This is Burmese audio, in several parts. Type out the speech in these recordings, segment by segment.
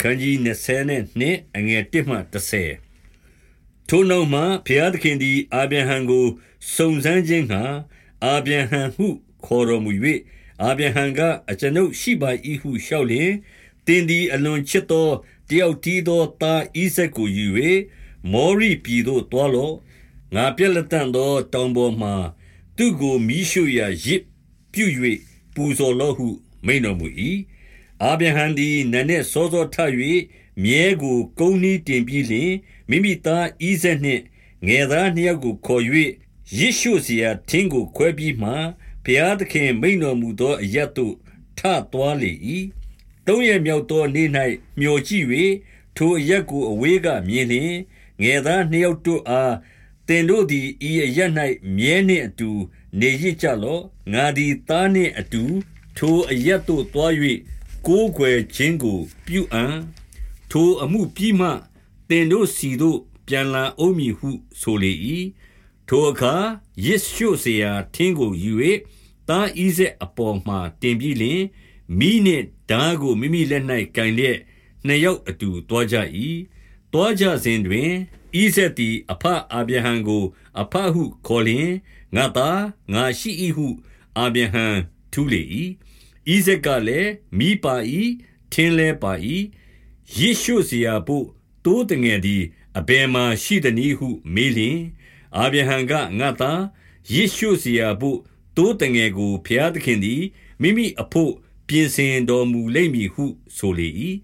ခန်းကြီး22အငယ်1မှ30ထိုနောက်မှဘုရားသခင်သည်အာဗြဟံကိုစုံစမ်းခြင်းငှာအာဗြဟံဟုခေါ်တော်မူ၍အာဗြဟံကအကျွန်ုပ်ရှိပါ၏ဟုလျှောက်လျင်တင်းသည်အလွန်ချစ်သောတယောက်တီးသောသားဣဇက်ကိုယူ၍မောရိပြည်သို့တွားလော့ငါပြက်လက်တန်သောတောင်ပေါ်မှသူ့ကိုမိရှုရာရစ်ပြု၍ပူဇော်လော့ဟုမိန်တော်မူ၏ အာဗြဟံသည်နနက်စောစောထ၍မြဲကိုကုန်းနှီးတင်ပြီးလျှင်မိမိသားဣဇက်နှင့်ငယ်သားနှစ်ယောက်ကိုခေါ်၍ယေရှုစီယာထင်းကိုခွဲပြီးမှဘုရားသခင်မိန်တော်မူသောအရတ်သို့ထသွားလေ၏သုံးရမြောက်သောနေ့၌မျောကြည့်၍ထိုအရတ်ကိုအဝေးကမြင်လျင်ငယ်သားနှစ်ယောက်တို့အားတင်တို့သည်ဤအရတ်၌မြဲနှင့်အတူ နေရစ်ကြလော့ငါသည်သားနှင့်အတူ ထိုအရတ်သို့သွား၍ ကိုးကွယ်ခြင်းကိုပြုအံ့ထိုအမှုပြီးမှတင်တို့စီတို့ပြန်လာအောင်မည်ဟုဆိုလေ၏ထိုအခါယေရှုစေရာထင်းကိုယူ၍တာဤဆက်အပေါ်မှတင်ပြီးလျှင်မိနှင့်ဓာကိုမိမိလက်၌ကင်လျက်နှစ်ယောက်အတူတွားကြ၏တွားကြစဉ်တွင်ဤဆက်သည်အဖအာဗြဟံကို အဖဟုခေါ်လျင်ငါသားငါရှိ၏ဟု အာဗြဟံထူးလေ၏ ။ဣဇက်ကလည်းမိပါ၏ထင်းလဲပါ၏ယေရှုစရာဖို့တိုးတငယ်သည်အဘယ်မှာရှိသနည်းဟု မေးလျင်အာဗြဟံကငါသားယေရှုစရာဖို့တိုးတငယ်ကိုဖျားသခင်သည်မိမိအဖို့ပြင်ဆင်တော်မူလိမ့်မည်ဟု ဆိုလေ၏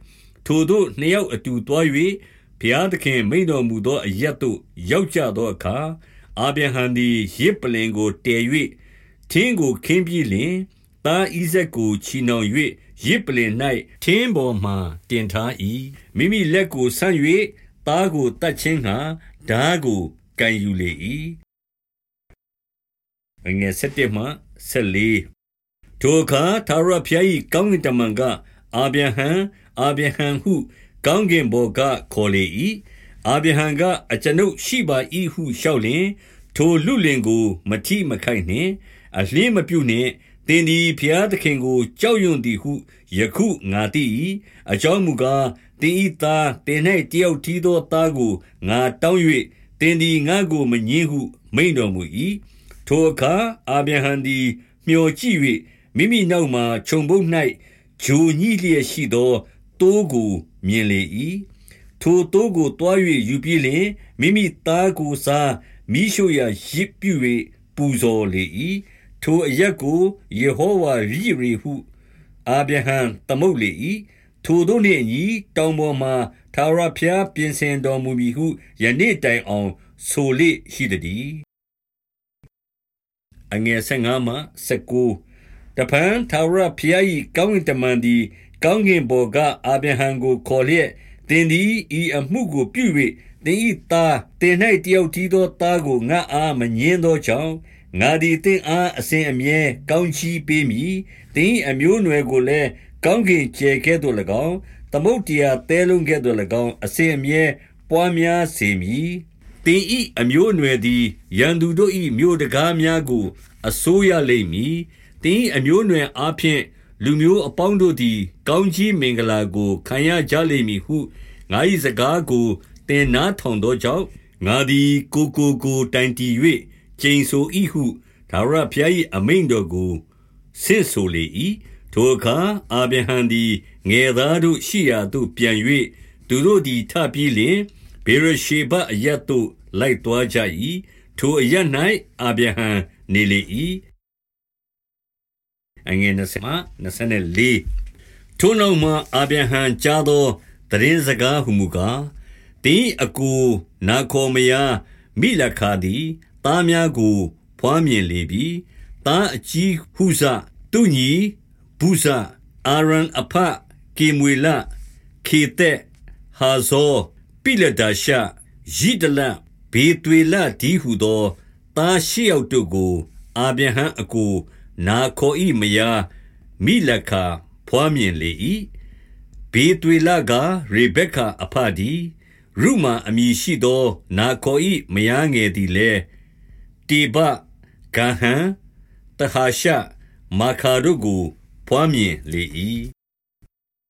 ထိုတို့နှစ်ယောက်အတူတွား၍ဘုရားသခင်မိန့်တော်မူသောအရက်တို့ရောက်ကြသောအခါအာဗြဟံသည်ရစ်ပလင်ကိုတည်၍ထင်းကိုခင်းပြီးလင် သားဣဇက်ကိုချီနှောင်၍ရစ်ပလင်၌ထင်းပေါ်မှတင်ထား၏မိမိလက်ကိုဆန့်၍သားကိုတတ်ခြင်းငှာဓာကိုကန်ယူလေ၏အငယ်7မှ14ထိုအခါသာရဖျား၏ကောင်းကင်တမန်ကအာဗြဟံအာဗြဟံဟု ကောင်းကင်ဘော်ကခေါ်လေ၏အာဗြဟံကအကျွန်ုပ်ရှိပါ၏ဟုလျှောက်လျင် ထိုလူလင်ကို မထိမခိုက်နှင့် အလင်းမပြုနှင့် သင်သည်ဘုရားသခင်ကို ကြောက်ရွံ့သည်ဟု ယခုငါသိ၏အကြောင်းမူကား သင်၏သားတင်၌တယောက်ထီးသောသားကို ငါတောင်း၍သင်သည် ငါကိုမငင်းဟု မိန်တော်မူ၏ထိုအခါ အာဗြဟံသည် မျှော်ကြည့်၍မိမိနောက်မှခြုံပုတ်၌ဂျိုညှိလျက်ရှိသောတိုးကို မြင်လေ၏ထိုတိုးကိုတွား၍ယူပြီးလျင် မိမိသားကိုစားမိရှုရာရစ်ပြု၍ပူဇော်လေ၏ ထိုအရက်ကိုယေဟောဝါရိရေဟု အာဗြဟံသမုတ်လေ၏ထိုတို့နှင့်အညီတောင်ပေါ်မှသာရဖျားပြင်ဆင်တော်မူမည်ဟုယနေ့တိုင်အောင်ဆိုလေရှိသည်အငယ်15မှ19တပန်သာရဖျား၏ကောင်းကင်တမန်သည်ကောင်းကင်ဘော်ကအာဗြဟံကိုခေါ်လျက်သင်သည်ဤအမှုကိုပြု၍သင်၏သားတင်၌တယောက်တည်းသောသားကိုငါအားမငင်းသောကြောင့် ငါသည်သင်အားအစဉ်အမြဲကောင်းချီးပေးမည်သင်အမျိုးအနွယ်ကိုလည်းကောင်းကင်ကျဲကဲ့သို့၎င်းသမုတ်တရားတဲလုံးကဲ့သို့၎င်းအစဉ်အမြဲပွားများစေမည်သင်ဤအမျိုးအနွယ်သည်ရန်သူတို့၏မြို့တကားများကိုအစိုးရလိမ့်မည်သင်အမျိုးအနွယ်အားဖြင့်လူမျိုးအပေါင်းတို့သည် ကောင်းကြီးမင်္ဂလာကိုခံရကြလိမ့်မည်ဟုငါ၏စကားကိုသင်နားထောင်သောကြောင့်ငါသည်ကိုကိုကိုတိုင်တည်၍ ကျိန်ဆို၏ဟုဒါဝရဘုရား၏အမိန့်တော်ကိုဆင့်ဆိုလေ၏ထိုအခါအာဗြဟံသည်ငယ်သားတို့ရှိရာသို့ပြန်၍သူတို့သည်ထပြီးလျှင်ဘေရရှေဘအရတ်သို့လိုက်သွားကြ၏ထိုအရတ်၌အာဗြဟံနေလေ၏အငယ်20မှ24ထိုနောက်မှအာဗြဟံကြားသောတရင်စကားဟုမူကားတင်းအကူနာခေါ်မယာမိလခါသည် သားများကိုဖွားမြင်လေပြီသားအကြီးဟုစသူညီဘုဇအာရန်အဖကေမွေလခေသက်ဟာဇောပိလဒါရှယိဒလဘေသွေလဒီဟုသောသားရှိယောက်တို့ကို အာဗြဟံအကိုနာခေါ်ဤမယာမိလခာဖွားမြင်လေ၏ဘေသွေလကရေဘက်ခာအဖဒီရုမာအမည်ရှိသော နာခေါ်ဤမယာငယ်သည်လည်း တေဘဂဟံတဟာရှမာခါတို့ကိုဖွားမြင်လေ၏